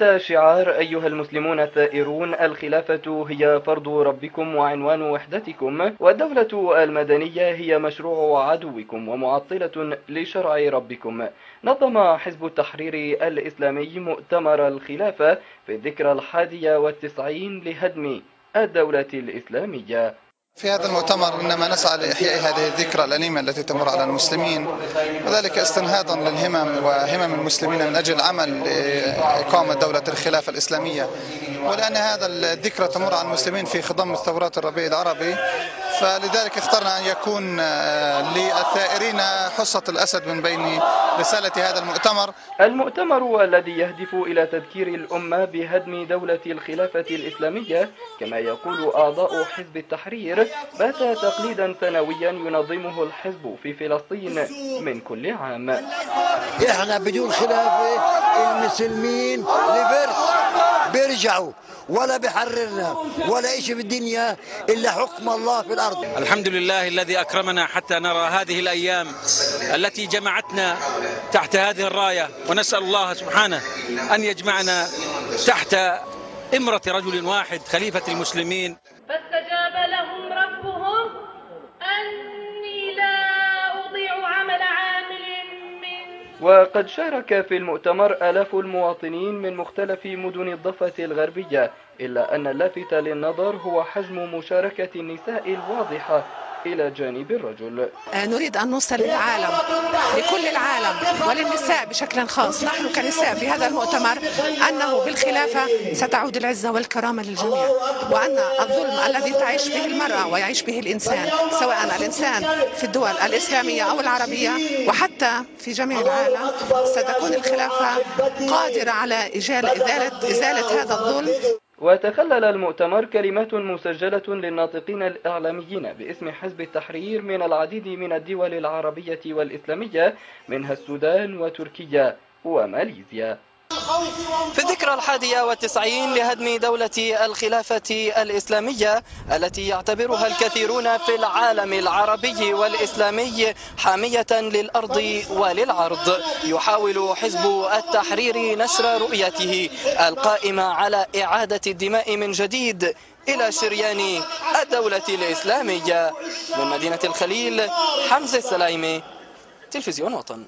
تحت شعار أيها المسلمون الثائرون الخلافة هي فرض ربكم وعنوان وحدتكم والدولة المدنية هي مشروع عدوكم ومعطلة لشرع ربكم. نظم حزب التحرير الإسلامي مؤتمر الخلافة في الذكرى الحادية والتسعين لهدم الدولة الإسلامية. في هذا المؤتمر إنما نسعى لإحياء هذه الذكرى الأليمة التي تمر على المسلمين وذلك استنهاضا للهمم وهمم المسلمين من أجل العمل لإقامة دولة الخلافة الإسلامية ولأن هذا الذكرى تمر على المسلمين في خضم الثورات الربيع العربي فلذلك اخترنا أن يكون للثائرين حصة الأسد من بين رسالة هذا المؤتمر. المؤتمر الذي يهدف إلى تذكير الأمة بهدم دولة الخلافة الإسلامية كما يقول أعضاء حزب التحرير بات تقليدا سنويا ينظمه الحزب في فلسطين من كل عام. إحنا بدون خلافة المسلمين لبرس بيرجعوا. ولا بحررنا. ولا شيء في الدنيا إلا حكم الله في الأرض. الحمد لله الذي أكرمنا حتى نرى هذه الأيام التي جمعتنا تحت هذه الراية. ونسأل الله سبحانه أن يجمعنا تحت إمرة رجل واحد خليفة المسلمين. وقد شارك في المؤتمر آلاف المواطنين من مختلف مدن الضفة الغربية إلا أن اللافت للنظر هو حجم مشاركة النساء الواضحة إلى جانب الرجل. نريد أن نوصل للعالم لكل العالم. وللنساء بشكل خاص. نحن كنساء في هذا المؤتمر أنه بالخلافة ستعود العزة والكرامة للجميع وأن الظلم الذي تعيش به المرأة ويعيش به الإنسان سواء الإنسان في الدول الإسلامية أو العربية وحتى في جميع العالم ستكون الخلافة قادرة على إزالة إزالة هذا الظلم. وتخلل المؤتمر كلمات مسجلة للناطقين الإعلاميين باسم حزب التحرير من العديد من الدول العربية والإسلامية منها السودان وتركيا وماليزيا. في الذكرى الحادية والتسعين لهدم دولة الخلافة الإسلامية التي يعتبرها الكثيرون في العالم العربي والإسلامي حامية للأرض وللعرض يحاول حزب التحرير نشر رؤيته القائمة على إعادة الدماء من جديد إلى شريان الدولة الإسلامية. من مدينة الخليل حمزة السلايمي تلفزيون وطن.